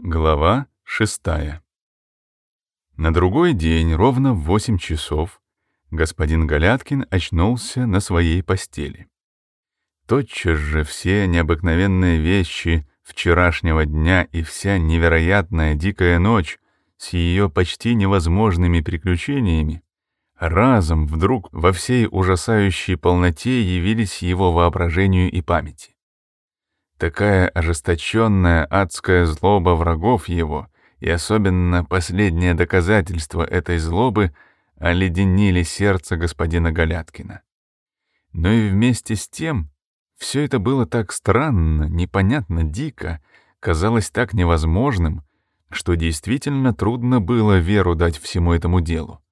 Глава шестая. На другой день, ровно в восемь часов, господин Галяткин очнулся на своей постели. Тотчас же все необыкновенные вещи вчерашнего дня и вся невероятная дикая ночь с ее почти невозможными приключениями разом вдруг во всей ужасающей полноте явились его воображению и памяти. Такая ожесточенная адская злоба врагов его, и особенно последнее доказательство этой злобы, оледенили сердце господина Галяткина. Но и вместе с тем все это было так странно, непонятно, дико, казалось так невозможным, что действительно трудно было веру дать всему этому делу.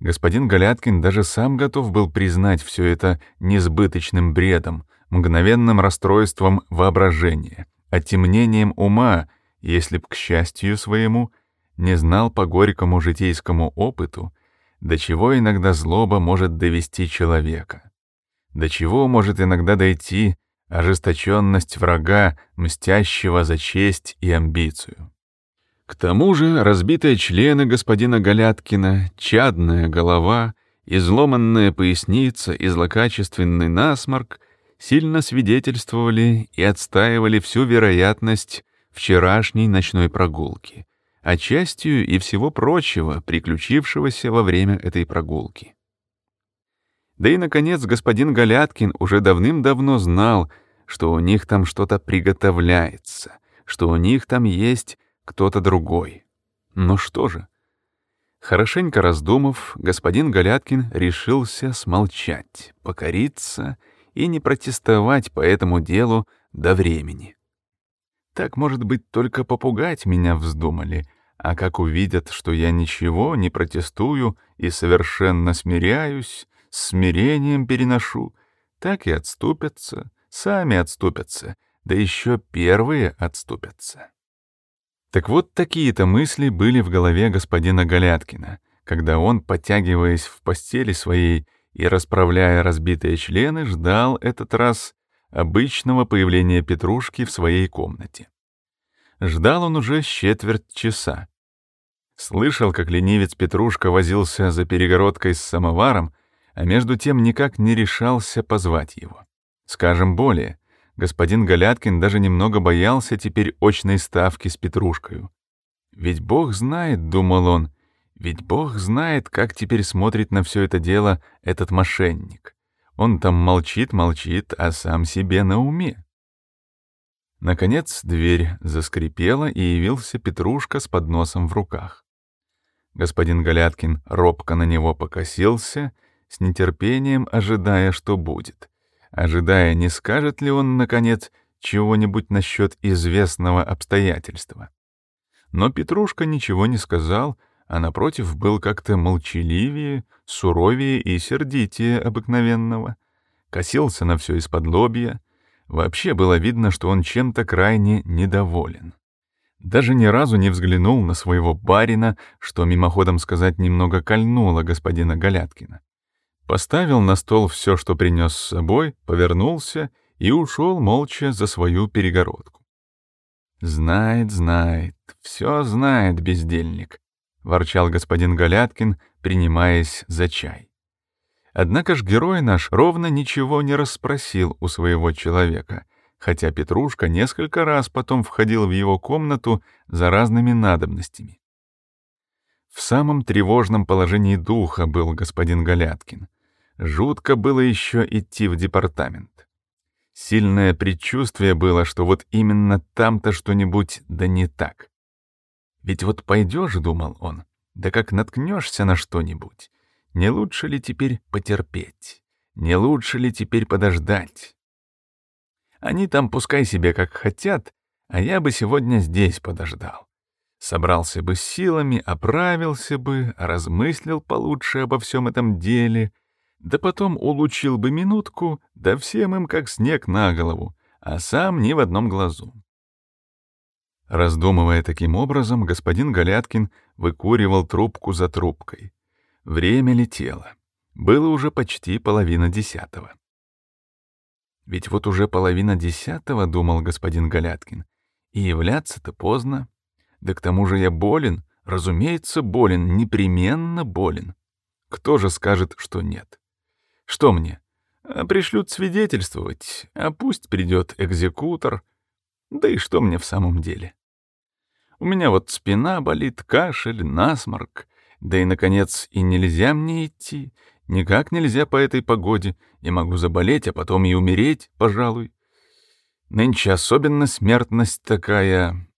Господин Галяткин даже сам готов был признать все это несбыточным бредом, мгновенным расстройством воображения, отемнением ума, если б, к счастью своему, не знал по горькому житейскому опыту, до чего иногда злоба может довести человека, до чего может иногда дойти ожесточенность врага, мстящего за честь и амбицию. К тому же разбитые члены господина Галяткина, чадная голова, изломанная поясница и злокачественный насморк сильно свидетельствовали и отстаивали всю вероятность вчерашней ночной прогулки, а частью и всего прочего, приключившегося во время этой прогулки. Да и, наконец, господин Галяткин уже давным-давно знал, что у них там что-то приготовляется, что у них там есть кто-то другой. Но что же? Хорошенько раздумав, господин Галяткин решился смолчать, покориться и не протестовать по этому делу до времени. Так, может быть, только попугать меня вздумали, а как увидят, что я ничего не протестую и совершенно смиряюсь, смирением переношу, так и отступятся, сами отступятся, да еще первые отступятся. Так вот такие-то мысли были в голове господина Галяткина, когда он, подтягиваясь в постели своей и, расправляя разбитые члены, ждал этот раз обычного появления Петрушки в своей комнате. Ждал он уже четверть часа. Слышал, как ленивец Петрушка возился за перегородкой с самоваром, а между тем никак не решался позвать его. Скажем более, господин Галяткин даже немного боялся теперь очной ставки с Петрушкою. Ведь Бог знает, — думал он, ведь Бог знает, как теперь смотрит на все это дело этот мошенник. Он там молчит, молчит, а сам себе на уме. Наконец дверь заскрипела, и явился Петрушка с подносом в руках. Господин Галяткин робко на него покосился, с нетерпением ожидая, что будет. Ожидая, не скажет ли он, наконец, чего-нибудь насчет известного обстоятельства. Но Петрушка ничего не сказал, — а напротив был как-то молчаливее, суровее и сердитее обыкновенного. Косился на все из-под лобья. Вообще было видно, что он чем-то крайне недоволен. Даже ни разу не взглянул на своего барина, что мимоходом сказать немного кольнуло господина Галяткина. Поставил на стол все, что принес с собой, повернулся и ушел молча за свою перегородку. Знает, знает, все знает бездельник. — ворчал господин Галяткин, принимаясь за чай. Однако ж герой наш ровно ничего не расспросил у своего человека, хотя Петрушка несколько раз потом входил в его комнату за разными надобностями. В самом тревожном положении духа был господин Галяткин. Жутко было еще идти в департамент. Сильное предчувствие было, что вот именно там-то что-нибудь да не так. Ведь вот пойдешь, — думал он, — да как наткнешься на что-нибудь, не лучше ли теперь потерпеть? Не лучше ли теперь подождать? Они там пускай себе как хотят, а я бы сегодня здесь подождал. Собрался бы с силами, оправился бы, размыслил получше обо всем этом деле, да потом улучил бы минутку, да всем им как снег на голову, а сам ни в одном глазу. Раздумывая таким образом, господин Галяткин выкуривал трубку за трубкой. Время летело. Было уже почти половина десятого. Ведь вот уже половина десятого, думал господин Галяткин, и являться-то поздно. Да к тому же я болен, разумеется, болен, непременно болен. Кто же скажет, что нет? Что мне? А пришлют свидетельствовать, а пусть придет экзекутор. Да и что мне в самом деле? У меня вот спина болит, кашель, насморк. Да и, наконец, и нельзя мне идти. Никак нельзя по этой погоде. Я могу заболеть, а потом и умереть, пожалуй. Нынче особенно смертность такая.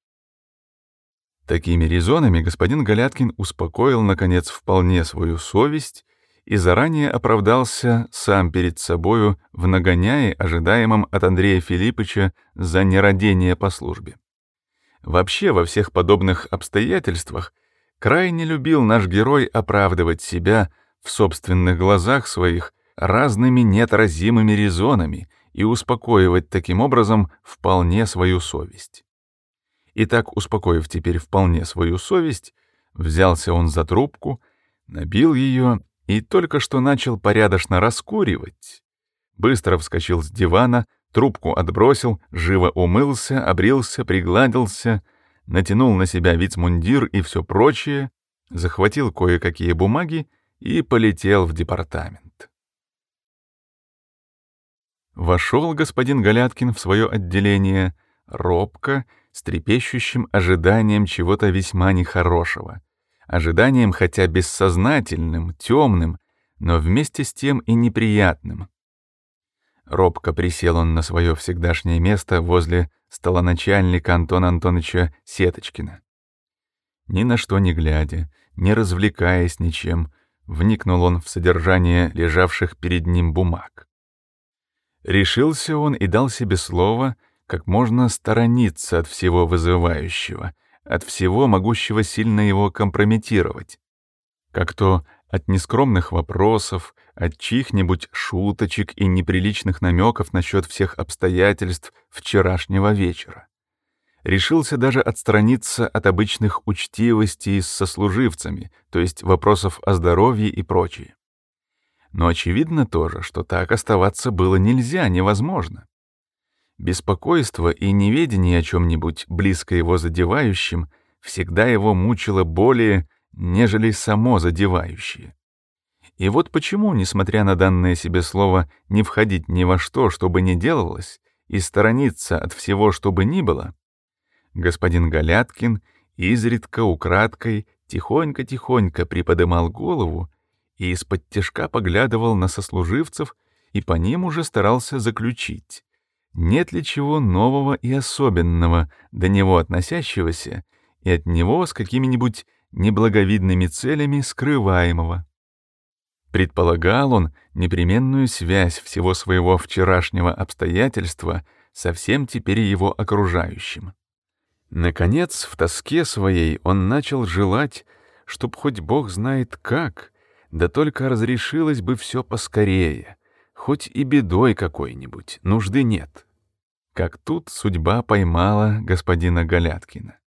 Такими резонами господин Галяткин успокоил, наконец, вполне свою совесть и заранее оправдался сам перед собою в нагоняе, ожидаемом от Андрея Филипповича за нерадение по службе. Вообще, во всех подобных обстоятельствах крайне любил наш герой оправдывать себя в собственных глазах своих разными неотразимыми резонами и успокоивать таким образом вполне свою совесть. И так, успокоив теперь вполне свою совесть, взялся он за трубку, набил ее и только что начал порядочно раскуривать. Быстро вскочил с дивана, трубку отбросил, живо умылся, обрился, пригладился, натянул на себя вицмундир и все прочее, захватил кое-какие бумаги и полетел в департамент. Вошел господин Галяткин в свое отделение робко, с трепещущим ожиданием чего-то весьма нехорошего. Ожиданием хотя бессознательным, темным, но вместе с тем и неприятным. Робко присел он на свое всегдашнее место возле столоначальника Антона Антоновича Сеточкина. Ни на что не глядя, не развлекаясь ничем, вникнул он в содержание лежавших перед ним бумаг. Решился он и дал себе слово как можно сторониться от всего вызывающего, от всего могущего сильно его компрометировать. Как то от нескромных вопросов, от чьих-нибудь шуточек и неприличных намеков насчет всех обстоятельств вчерашнего вечера. Решился даже отстраниться от обычных учтивостей с сослуживцами, то есть вопросов о здоровье и прочее. Но очевидно тоже, что так оставаться было нельзя, невозможно. Беспокойство и неведение о чем-нибудь близко его задевающем всегда его мучило более, нежели само задевающее. И вот почему, несмотря на данное себе слово «не входить ни во что, что бы ни делалось», и сторониться от всего, что бы ни было, господин Галяткин изредка украдкой тихонько-тихонько приподымал голову и из-под тяжка поглядывал на сослуживцев и по ним уже старался заключить, нет ли чего нового и особенного, до него относящегося, и от него с какими-нибудь неблаговидными целями скрываемого. Предполагал он непременную связь всего своего вчерашнего обстоятельства со всем теперь его окружающим. Наконец, в тоске своей он начал желать, чтоб хоть Бог знает как, да только разрешилось бы все поскорее, хоть и бедой какой-нибудь, нужды нет как тут судьба поймала господина Галяткина.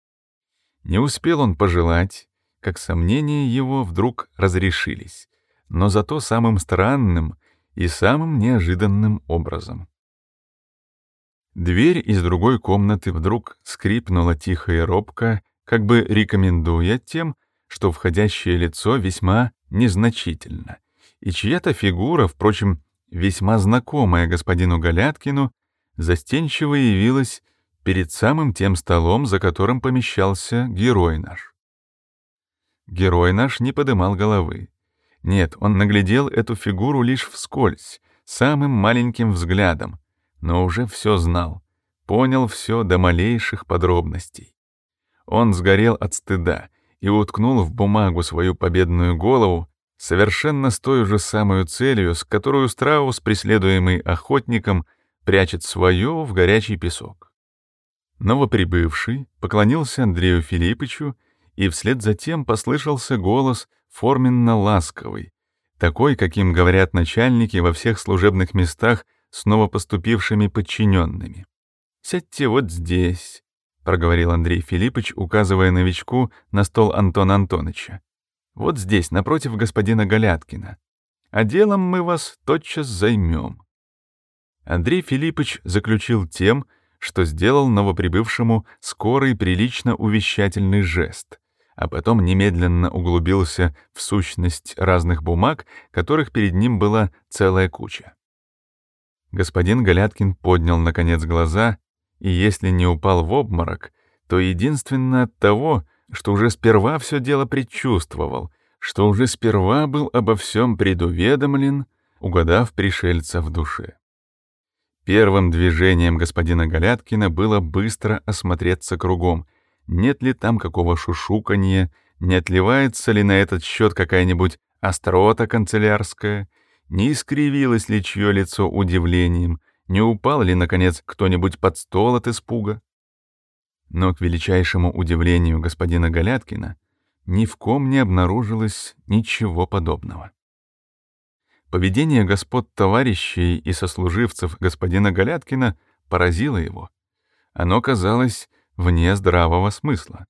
Не успел он пожелать, как сомнения его вдруг разрешились, но зато самым странным и самым неожиданным образом. Дверь из другой комнаты вдруг скрипнула тихо и робко, как бы рекомендуя тем, что входящее лицо весьма незначительно, и чья-то фигура, впрочем, весьма знакомая господину Галяткину, застенчиво явилась перед самым тем столом, за которым помещался герой наш. Герой наш не подымал головы. Нет, он наглядел эту фигуру лишь вскользь, самым маленьким взглядом, но уже все знал, понял все до малейших подробностей. Он сгорел от стыда и уткнул в бумагу свою победную голову совершенно с той же самой целью, с которой страус, преследуемый охотником, — прячет свое в горячий песок. Новоприбывший поклонился Андрею Филиппычу, и вслед за тем послышался голос форменно ласковый, такой, каким говорят начальники во всех служебных местах с новопоступившими подчиненными. «Сядьте вот здесь», — проговорил Андрей Филиппович, указывая новичку на стол Антона Антоновича. «Вот здесь, напротив господина Галяткина. А делом мы вас тотчас займем». Андрей Филиппович заключил тем, что сделал новоприбывшему скорый прилично увещательный жест, а потом немедленно углубился в сущность разных бумаг, которых перед ним была целая куча. Господин Галяткин поднял, наконец, глаза, и если не упал в обморок, то единственно от того, что уже сперва все дело предчувствовал, что уже сперва был обо всем предуведомлен, угадав пришельца в душе. Первым движением господина Галяткина было быстро осмотреться кругом, нет ли там какого шушуканья, не отливается ли на этот счет какая-нибудь острота канцелярская, не искривилось ли чье лицо удивлением, не упал ли, наконец, кто-нибудь под стол от испуга. Но к величайшему удивлению господина Галяткина ни в ком не обнаружилось ничего подобного. Поведение господ товарищей и сослуживцев господина Галяткина поразило его. Оно казалось вне здравого смысла.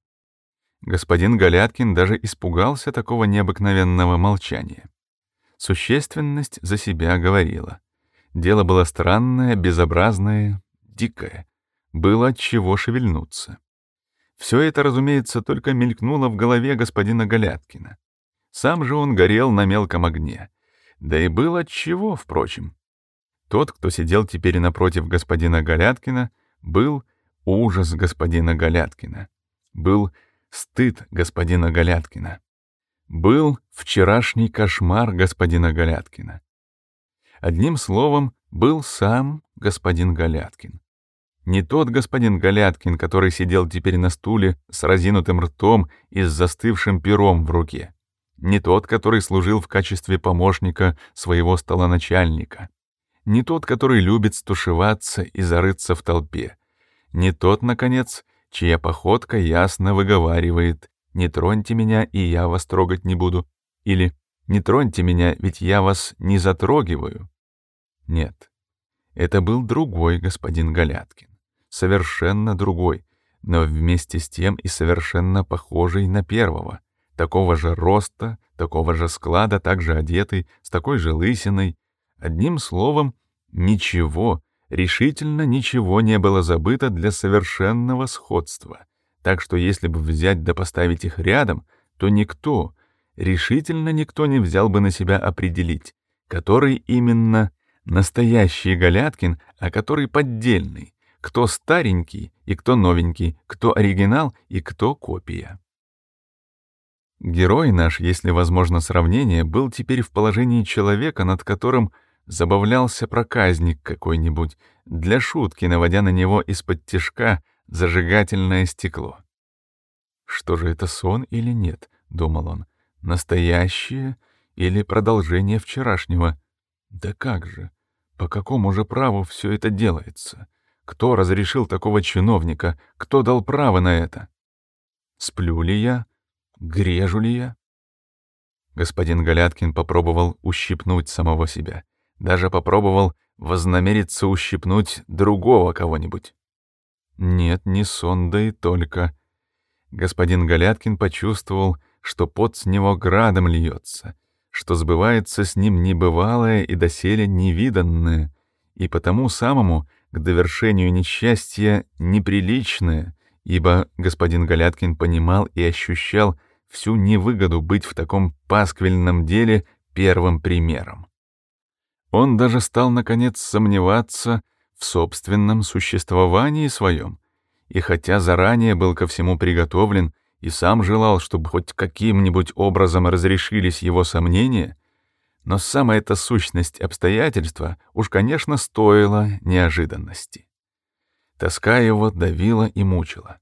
Господин Галяткин даже испугался такого необыкновенного молчания. Существенность за себя говорила. Дело было странное, безобразное, дикое. Было от чего шевельнуться. Все это, разумеется, только мелькнуло в голове господина Галяткина. Сам же он горел на мелком огне — да и было чего, впрочем. Тот, кто сидел теперь напротив господина Галяткина, был ужас господина Галяткина, был стыд господина Галяткина, был вчерашний кошмар господина Галяткина. Одним словом, был сам господин Галяткин. Не тот господин Галяткин, который сидел теперь на стуле с разинутым ртом и с застывшим пером в руке не тот, который служил в качестве помощника своего столоначальника, не тот, который любит стушеваться и зарыться в толпе, не тот, наконец, чья походка ясно выговаривает «Не троньте меня, и я вас трогать не буду» или «Не троньте меня, ведь я вас не затрогиваю». Нет, это был другой господин Галяткин, совершенно другой, но вместе с тем и совершенно похожий на первого — такого же роста, такого же склада, также одетый, с такой же лысиной. Одним словом, ничего, решительно ничего не было забыто для совершенного сходства. Так что если бы взять да поставить их рядом, то никто, решительно никто не взял бы на себя определить, который именно настоящий Галяткин, а который поддельный, кто старенький и кто новенький, кто оригинал и кто копия. Герой наш, если возможно сравнение, был теперь в положении человека, над которым забавлялся проказник какой-нибудь, для шутки наводя на него из-под тишка зажигательное стекло. «Что же это, сон или нет?» — думал он. «Настоящее или продолжение вчерашнего? Да как же? По какому же праву все это делается? Кто разрешил такого чиновника? Кто дал право на это? Сплю ли я? Грежу ли я? Господин Галяткин попробовал ущипнуть самого себя. Даже попробовал вознамериться ущипнуть другого кого-нибудь. Нет, не сон, да и только. Господин Галяткин почувствовал, что пот с него градом льется, что сбывается с ним небывалое и доселе невиданное, и потому самому к довершению несчастья неприличное, ибо господин Галяткин понимал и ощущал, всю невыгоду быть в таком пасквильном деле первым примером. Он даже стал, наконец, сомневаться в собственном существовании своем, и хотя заранее был ко всему приготовлен и сам желал, чтобы хоть каким-нибудь образом разрешились его сомнения, но сама эта сущность обстоятельства уж, конечно, стоила неожиданности. Тоска его давила и мучила.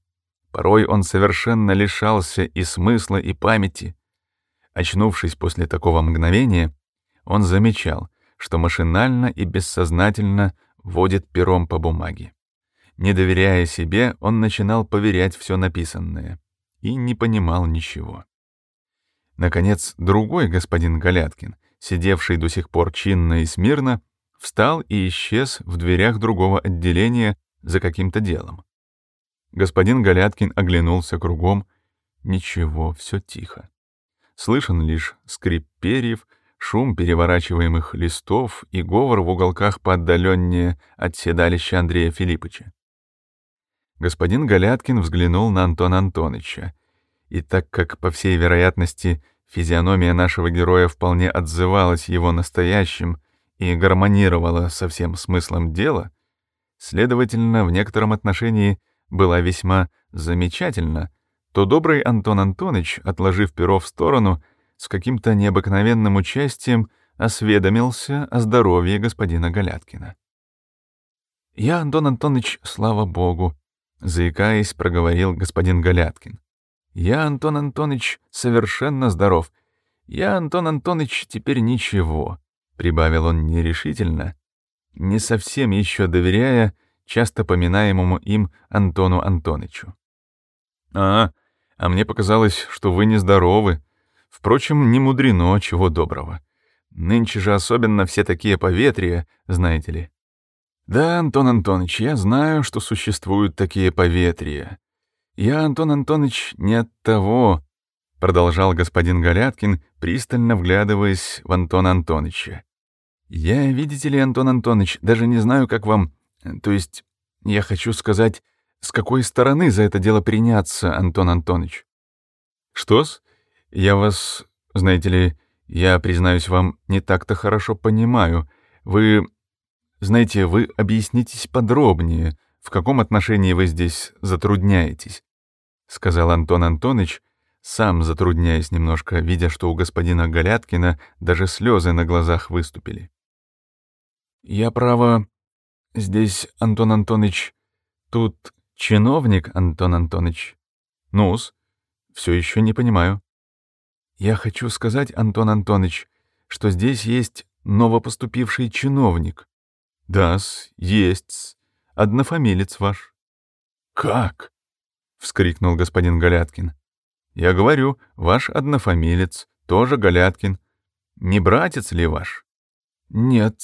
Порой он совершенно лишался и смысла, и памяти. Очнувшись после такого мгновения, он замечал, что машинально и бессознательно водит пером по бумаге. Не доверяя себе, он начинал поверять все написанное и не понимал ничего. Наконец, другой господин Галяткин, сидевший до сих пор чинно и смирно, встал и исчез в дверях другого отделения за каким-то делом. Господин Галяткин оглянулся кругом. Ничего, все тихо. Слышен лишь скрип перьев, шум переворачиваемых листов и говор в уголках поотдаленнее от седалища Андрея Филипповича. Господин Галяткин взглянул на Антона Антоныча. И так как, по всей вероятности, физиономия нашего героя вполне отзывалась его настоящим и гармонировала со всем смыслом дела, следовательно, в некотором отношении была весьма замечательна, то добрый Антон Антонович, отложив перо в сторону, с каким-то необыкновенным участием осведомился о здоровье господина Галяткина. «Я, Антон Антонович, слава богу», — заикаясь, проговорил господин Галяткин. «Я, Антон Антонович, совершенно здоров. Я, Антон Антонович, теперь ничего», — прибавил он нерешительно, не совсем еще доверяя часто поминаемому им Антону Антонычу. «А, а мне показалось, что вы нездоровы. Впрочем, не мудрено, чего доброго. Нынче же особенно все такие поветрия, знаете ли». «Да, Антон Антонович, я знаю, что существуют такие поветрия. Я, Антон Антонович, не от того», — продолжал господин Галяткин, пристально вглядываясь в Антона Антоновича. «Я, видите ли, Антон Антонович, даже не знаю, как вам... То есть, я хочу сказать, с какой стороны за это дело приняться, Антон Антонович?» «Что-с? Я вас, знаете ли, я, признаюсь вам, не так-то хорошо понимаю. Вы знаете, вы объяснитесь подробнее, в каком отношении вы здесь затрудняетесь, сказал Антон Антонович, сам затрудняясь немножко, видя, что у господина Галяткина даже слезы на глазах выступили. Я право здесь, Антон Антонович, тут чиновник, Антон Антонович. Нус, все еще не понимаю. Я хочу сказать, Антон Антонович, что здесь есть новопоступивший чиновник. Да-с, есть-с. Однофамилец ваш. Как? вскрикнул господин Галяткин. Я говорю, ваш однофамилец, тоже Галяткин. Не братец ли ваш? Нет,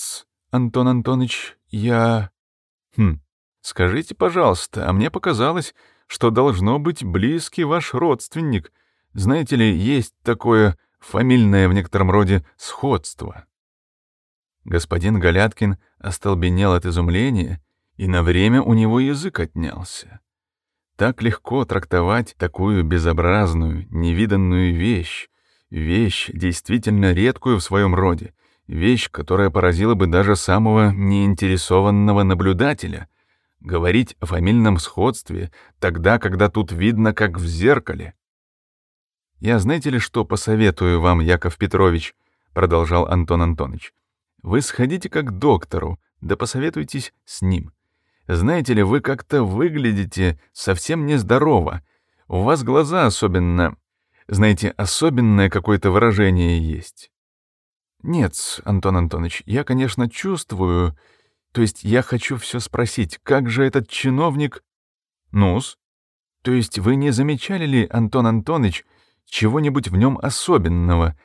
Антон Антонович, я... Хм, скажите, пожалуйста, а мне показалось, что должно быть близкий ваш родственник. Знаете ли, есть такое фамильное в некотором роде сходство. Господин Галяткин остолбенел от изумления, и на время у него язык отнялся. Так легко трактовать такую безобразную, невиданную вещь, вещь, действительно редкую в своем роде, вещь, которая поразила бы даже самого неинтересованного наблюдателя, говорить о фамильном сходстве тогда, когда тут видно, как в зеркале. «Я знаете ли, что посоветую вам, Яков Петрович?» — продолжал Антон Антонович. Вы сходите как к доктору, да посоветуйтесь с ним. Знаете ли, вы как-то выглядите совсем нездорово. У вас глаза особенно... Знаете, особенное какое-то выражение есть. Нет, Антон Антонович, я, конечно, чувствую... То есть я хочу все спросить, как же этот чиновник... Нус? То есть вы не замечали ли, Антон Антонович, чего-нибудь в нем особенного,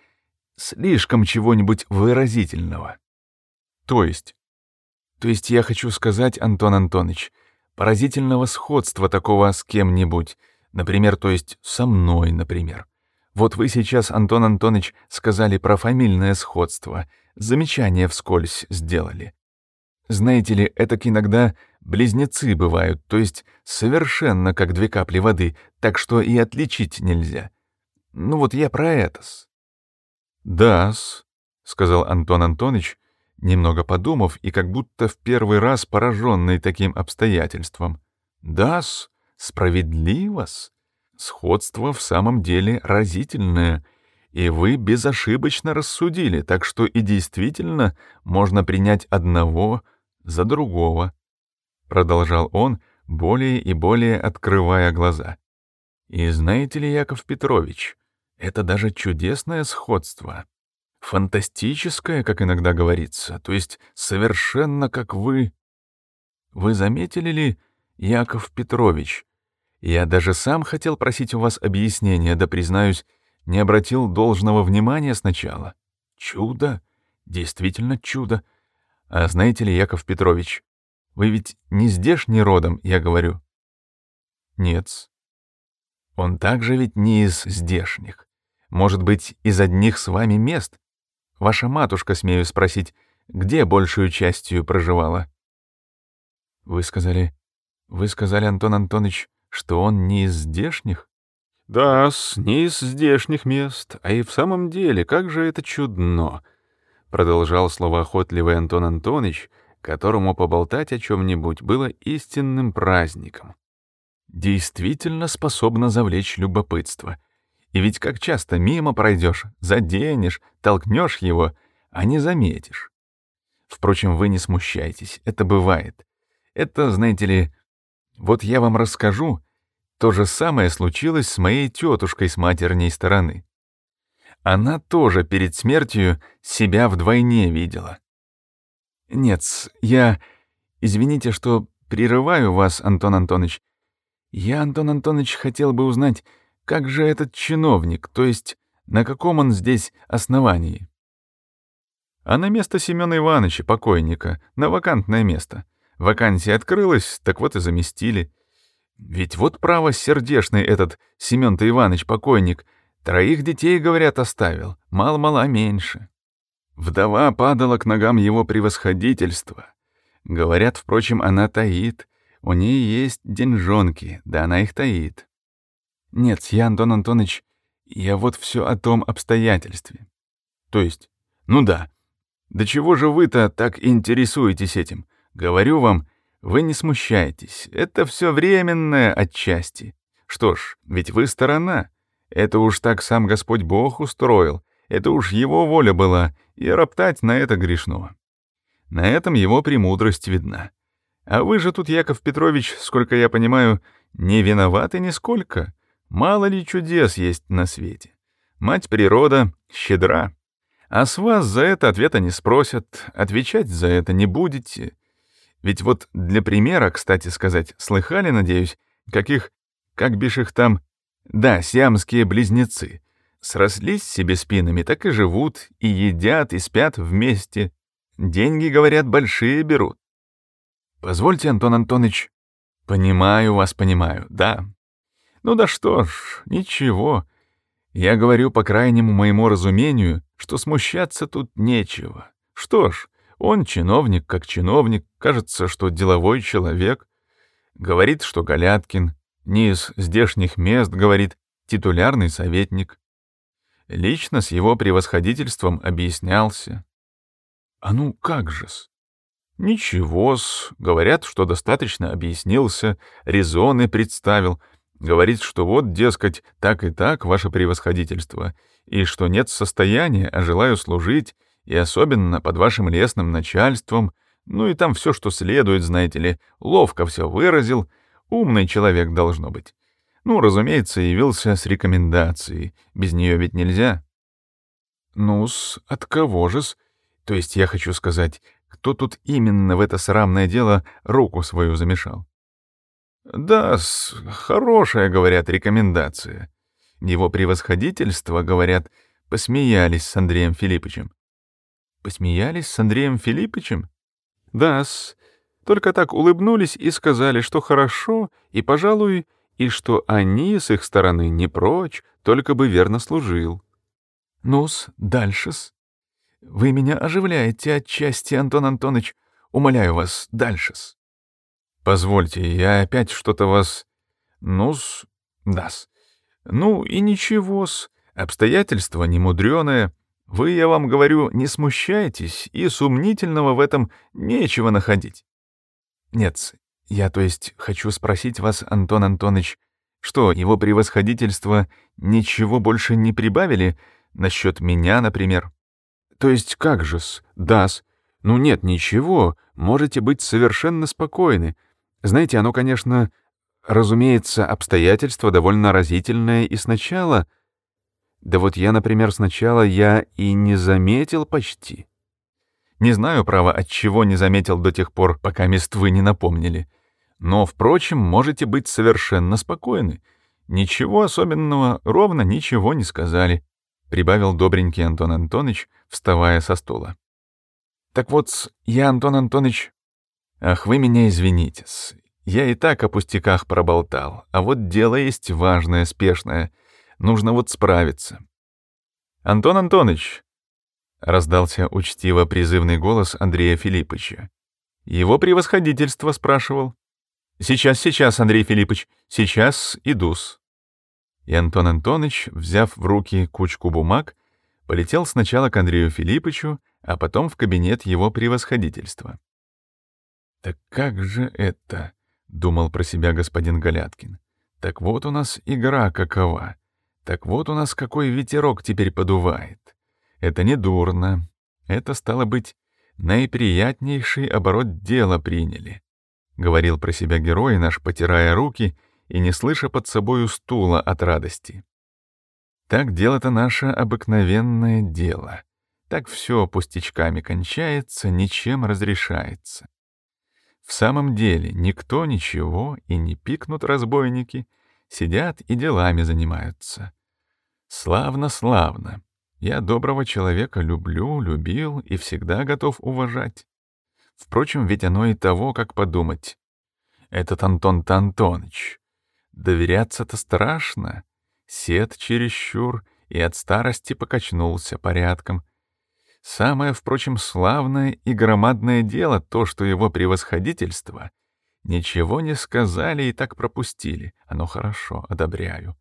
слишком чего-нибудь выразительного? То есть? То есть я хочу сказать, Антон Антонович, поразительного сходства такого с кем-нибудь, например, то есть со мной, например. Вот вы сейчас, Антон Антонович, сказали про фамильное сходство, замечание вскользь сделали. Знаете ли, это иногда близнецы бывают, то есть совершенно как две капли воды, так что и отличить нельзя. Ну вот я про это-с. «Да-с», — сказал Антон Антонович, немного подумав и как будто в первый раз пораженный таким обстоятельством. «Да-с, справедливо-с. Сходство в самом деле разительное, и вы безошибочно рассудили, так что и действительно можно принять одного за другого», — продолжал он, более и более открывая глаза. «И знаете ли, Яков Петрович, это даже чудесное сходство фантастическое, как иногда говорится, то есть совершенно как вы. Вы заметили ли, Яков Петрович, я даже сам хотел просить у вас объяснения, да, признаюсь, не обратил должного внимания сначала. Чудо, действительно чудо. А знаете ли, Яков Петрович, вы ведь не здешний родом, я говорю. Нет. Он также ведь не из здешних. Может быть, из одних с вами мест, Ваша матушка, смею спросить, где большую частью проживала? Вы сказали, Вы сказали, Антон Антонович, что он не из здешних? Да, не из здешних мест, а и в самом деле, как же это чудно, продолжал словоохотливый Антон Антонович, которому поболтать о чем-нибудь было истинным праздником. Действительно способно завлечь любопытство. И ведь как часто мимо пройдешь, заденешь, толкнешь его, а не заметишь. Впрочем, вы не смущайтесь, это бывает. Это, знаете ли, вот я вам расскажу, то же самое случилось с моей тетушкой с матерней стороны. Она тоже перед смертью себя вдвойне видела. Нет, я... Извините, что прерываю вас, Антон Антонович. Я, Антон Антонович, хотел бы узнать, как же этот чиновник, то есть на каком он здесь основании? А на место Семёна Ивановича, покойника, на вакантное место. Вакансия открылась, так вот и заместили. Ведь вот право сердешный этот Семён-то Иванович покойник, троих детей, говорят, оставил, мало-мало меньше. Вдова падала к ногам его превосходительства. Говорят, впрочем, она таит. У ней есть деньжонки, да она их таит. Нет, я, Антон Антонович, я вот все о том обстоятельстве. То есть, ну да. Да чего же вы-то так интересуетесь этим? Говорю вам, вы не смущайтесь, это все временное отчасти. Что ж, ведь вы сторона. Это уж так сам Господь Бог устроил, это уж его воля была, и роптать на это грешно. На этом его премудрость видна. А вы же тут, Яков Петрович, сколько я понимаю, не виноваты нисколько. Мало ли чудес есть на свете. Мать природа щедра. А с вас за это ответа не спросят, отвечать за это не будете. Ведь вот для примера, кстати сказать, слыхали, надеюсь, каких, как бишь их там, да, сиамские близнецы. Срослись себе спинами, так и живут, и едят, и спят вместе. Деньги, говорят, большие берут. Позвольте, Антон Антонович. Понимаю вас, понимаю, да. Ну да что ж, ничего. Я говорю по крайнему моему разумению, что смущаться тут нечего. Что ж, он чиновник как чиновник, кажется, что деловой человек. Говорит, что Галяткин, не из здешних мест, говорит, титулярный советник. Лично с его превосходительством объяснялся. А ну как же-с? Ничего-с, говорят, что достаточно объяснился, резоны представил, говорит, что вот, дескать, так и так, ваше превосходительство, и что нет состояния, а желаю служить, и особенно под вашим лесным начальством, ну и там все, что следует, знаете ли, ловко все выразил, умный человек должно быть. Ну, разумеется, явился с рекомендацией, без нее ведь нельзя. Ну-с, от кого же-с? То есть я хочу сказать, кто тут именно в это срамное дело руку свою замешал? да хорошая, говорят, рекомендация. Его превосходительство, говорят, посмеялись с Андреем Филипповичем. Посмеялись с Андреем Филипповичем? Да-с. Только так улыбнулись и сказали, что хорошо, и, пожалуй, и что они с их стороны не прочь, только бы верно служил. Ну-с, дальше-с. Вы меня оживляете отчасти, Антон Антонович. Умоляю вас, дальше-с. Позвольте, я опять что-то вас... Ну-с, да-с. Ну и ничего-с, обстоятельства немудреные. Вы, я вам говорю, не смущайтесь, и сумнительного в этом нечего находить. Нет, я, то есть, хочу спросить вас, Антон Антонович, что, его превосходительство ничего больше не прибавили насчет меня, например? То есть, как же-с, да-с, ну нет, ничего, можете быть совершенно спокойны. Знаете, оно, конечно, разумеется, обстоятельство довольно разительное и сначала — да вот я, например, сначала я и не заметил почти. Не знаю, право, от чего не заметил до тех пор, пока мест вы не напомнили. Но, впрочем, можете быть совершенно спокойны. Ничего особенного, ровно ничего не сказали, — прибавил добренький Антон Антонович, вставая со стула. Так вот, я, Антон Антонович... Ах, вы меня извините -с. Я и так о пустяках проболтал, а вот дело есть важное, спешное — Нужно вот справиться. «Антон Антонович!» — раздался учтиво призывный голос Андрея Филипповича. «Его превосходительство спрашивал». «Сейчас, сейчас, Андрей Филиппович, сейчас идус». И Антон Антонович, взяв в руки кучку бумаг, полетел сначала к Андрею Филипповичу, а потом в кабинет его превосходительства. «Так как же это?» — думал про себя господин Галяткин. «Так вот у нас игра какова. Так вот у нас какой ветерок теперь подувает. Это не дурно. Это, стало быть, наиприятнейший оборот дела приняли. — говорил про себя герой наш, потирая руки и не слыша под собою стула от радости. Так дело-то наше обыкновенное дело. Так все пустячками кончается, ничем разрешается. В самом деле никто ничего и не пикнут разбойники, сидят и делами занимаются. Славно, славно. Я доброго человека люблю, любил и всегда готов уважать. Впрочем, ведь оно и того, как подумать. Этот Антон-то Антоныч. Доверяться-то страшно. Сед чересчур и от старости покачнулся порядком. Самое, впрочем, славное и громадное дело то, что его превосходительство ничего не сказали и так пропустили. Оно хорошо, одобряю.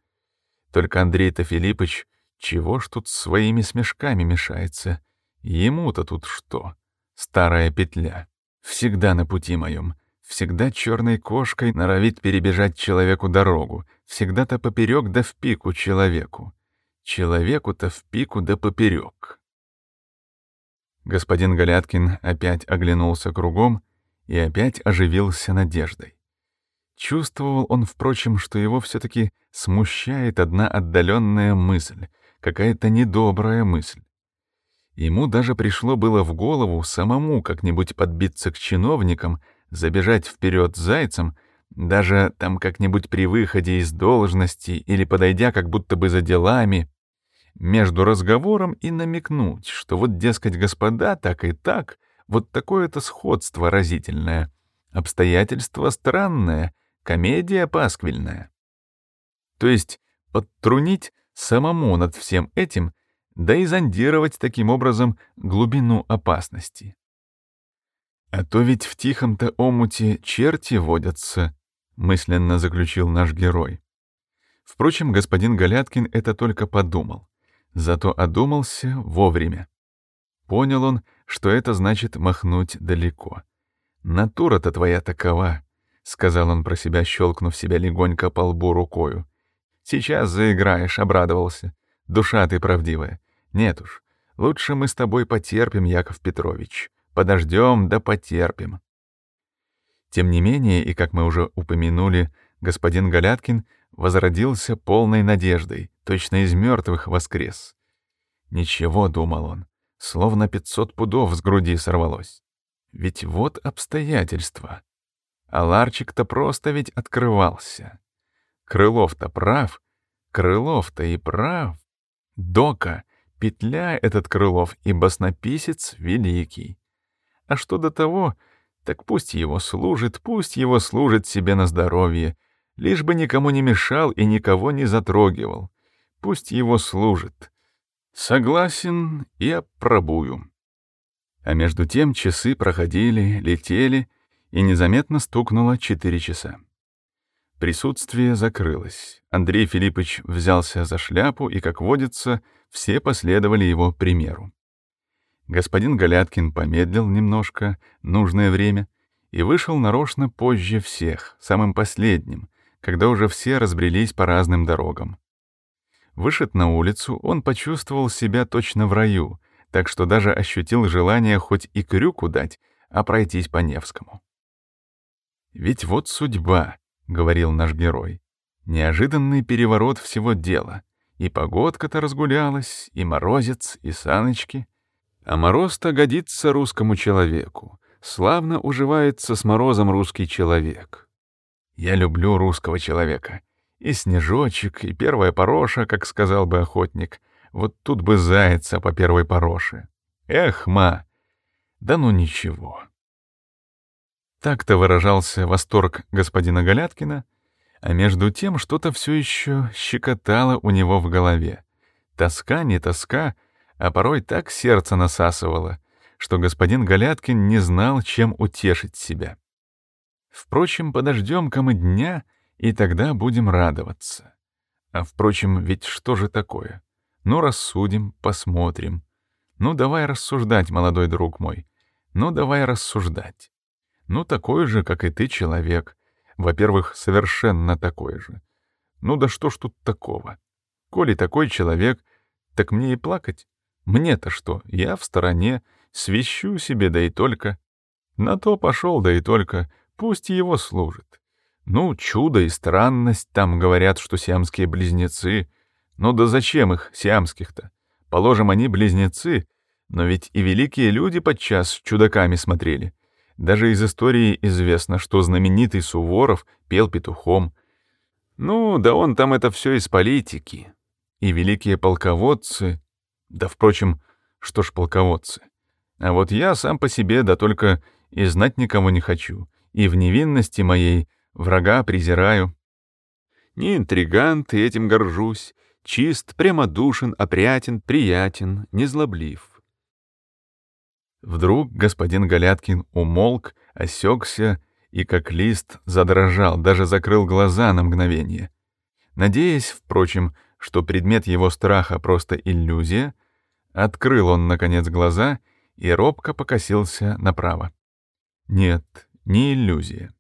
Только Андрей-то Филиппович чего ж тут своими смешками мешается? Ему-то тут что? Старая петля. Всегда на пути моем. Всегда черной кошкой норовит перебежать человеку дорогу. Всегда-то поперек да в пику человеку. Человеку-то в пику да поперек. Господин Галяткин опять оглянулся кругом и опять оживился надеждой. Чувствовал он, впрочем, что его все-таки смущает одна отдаленная мысль, какая-то недобрая мысль. Ему даже пришло было в голову самому как-нибудь подбиться к чиновникам, забежать вперед зайцем, даже там как-нибудь при выходе из должности или подойдя как будто бы за делами, между разговором и намекнуть, что вот, дескать, господа, так и так, вот такое-то сходство разительное, обстоятельство странное, комедия пасквильная. То есть подтрунить самому над всем этим да и зондировать таким образом глубину опасности. «А то ведь в тихом-то омуте черти водятся», — мысленно заключил наш герой. Впрочем, господин Галяткин это только подумал, зато одумался вовремя. Понял он, что это значит махнуть далеко. «Натура-то твоя такова», — сказал он про себя, щелкнув себя легонько по лбу рукою. «Сейчас заиграешь», — обрадовался. «Душа ты правдивая. Нет уж, лучше мы с тобой потерпим, Яков Петрович. Подождем да потерпим. Тем не менее, и как мы уже упомянули, господин Галяткин возродился полной надеждой, точно из мертвых воскрес. Ничего, думал он, словно пятьсот пудов с груди сорвалось. Ведь вот обстоятельства. А ларчик-то просто ведь открывался. Крылов-то прав, Крылов-то и прав. Дока Петля этот Крылов и баснописец великий. А что до того, так пусть его служит, пусть его служит себе на здоровье, лишь бы никому не мешал и никого не затрогивал. Пусть его служит. Согласен и опробую. А между тем часы проходили, летели, и незаметно стукнуло четыре часа. Присутствие закрылось. Андрей Филиппович взялся за шляпу, и, как водится, все последовали его примеру. Господин Галяткин помедлил немножко, нужное время, и вышел нарочно позже всех, самым последним, когда уже все разбрелись по разным дорогам. Вышед на улицу, он почувствовал себя точно в раю, так что даже ощутил желание хоть и крюку дать, а пройтись по Невскому. Ведь вот судьба, — говорил наш герой. Неожиданный переворот всего дела. И погодка-то разгулялась, и морозец, и саночки. А мороз-то годится русскому человеку. Славно уживается с морозом русский человек. Я люблю русского человека. И снежочек, и первая пороша, как сказал бы охотник. Вот тут бы зайца по первой пороше. Эх, ма! Да ну ничего. Так-то выражался восторг господина Галяткина, а между тем что-то все еще щекотало у него в голове. Тоска, не тоска, а порой так сердце насасывало, что господин Галяткин не знал, чем утешить себя. Впрочем, подождем-ка мы дня, и тогда будем радоваться. А впрочем, ведь что же такое? Ну, рассудим, посмотрим. Ну, давай рассуждать, молодой друг мой. Ну, давай рассуждать. Ну, такой же, как и ты, человек. Во-первых, совершенно такой же. Ну да что ж тут такого? Коли такой человек, так мне и плакать. Мне-то что? Я в стороне, свищу себе, да и только. На то пошел, да и только. Пусть его служит. Ну, чудо и странность, там говорят, что сиамские близнецы. Ну да зачем их, сиамских-то? Положим, они близнецы, но ведь и великие люди подчас чудаками смотрели. Даже из истории известно, что знаменитый Суворов пел петухом. Ну, да он там это все из политики. И великие полководцы... Да, впрочем, что ж полководцы? А вот я сам по себе, да только и знать никого не хочу. И в невинности моей врага презираю. Не интригант, и этим горжусь. Чист, прямодушен, опрятен, приятен, незлоблив. Вдруг господин Галяткин умолк, осекся и, как лист, задрожал, даже закрыл глаза на мгновение. Надеясь, впрочем, что предмет его страха просто иллюзия, открыл он, наконец, глаза и робко покосился направо. Нет, не иллюзия.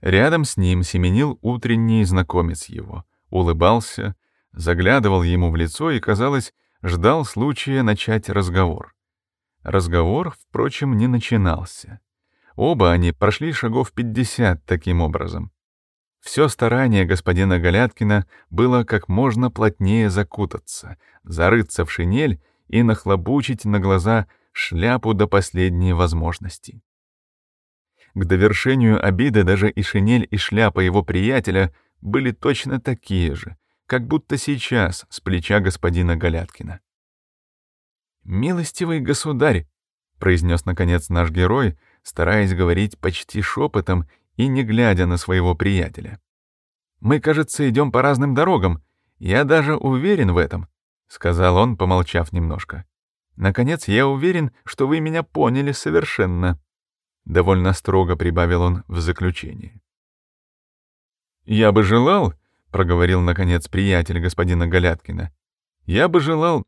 Рядом с ним семенил утренний знакомец его, улыбался, заглядывал ему в лицо и, казалось, ждал случая начать разговор. Разговор, впрочем, не начинался. Оба они прошли шагов пятьдесят таким образом. Все старание господина Галяткина было как можно плотнее закутаться, зарыться в шинель и нахлобучить на глаза шляпу до последней возможности. К довершению обиды даже и шинель, и шляпа его приятеля были точно такие же, как будто сейчас с плеча господина Галяткина. «Милостивый государь», — произнес наконец наш герой, стараясь говорить почти шепотом и не глядя на своего приятеля. «Мы, кажется, идем по разным дорогам. Я даже уверен в этом», — сказал он, помолчав немножко. «Наконец, я уверен, что вы меня поняли совершенно». Довольно строго прибавил он в заключении. «Я бы желал», — проговорил, наконец, приятель господина Галяткина, «я бы желал...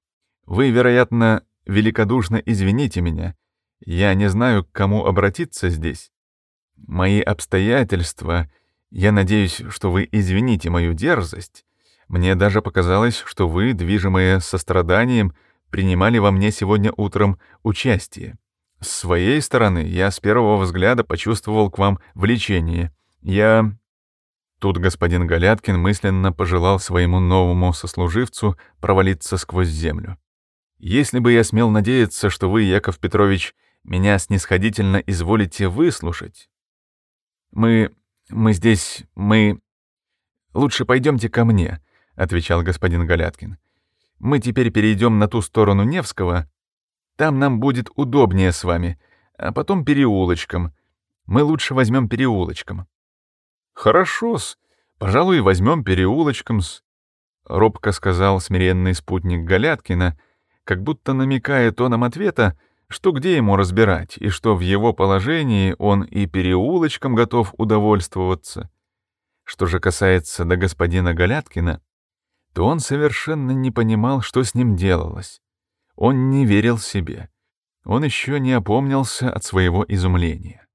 Вы, вероятно, великодушно извините меня. Я не знаю, к кому обратиться здесь. Мои обстоятельства... Я надеюсь, что вы извините мою дерзость. Мне даже показалось, что вы, движимые состраданием, принимали во мне сегодня утром участие. С своей стороны, я с первого взгляда почувствовал к вам влечение. Я... Тут господин Галяткин мысленно пожелал своему новому сослуживцу провалиться сквозь землю. Если бы я смел надеяться, что вы, Яков Петрович, меня снисходительно изволите выслушать. Мы... мы здесь... мы... Лучше пойдемте ко мне, — отвечал господин Галяткин. Мы теперь перейдем на ту сторону Невского, там нам будет удобнее с вами, а потом переулочком. Мы лучше возьмем переулочком». «Хорошо-с, пожалуй, возьмем переулочком-с», — робко сказал смиренный спутник Галяткина, как будто намекая тоном ответа, что где ему разбирать, и что в его положении он и переулочком готов удовольствоваться. Что же касается до господина Галяткина, то он совершенно не понимал, что с ним делалось. Он не верил себе. Он еще не опомнился от своего изумления.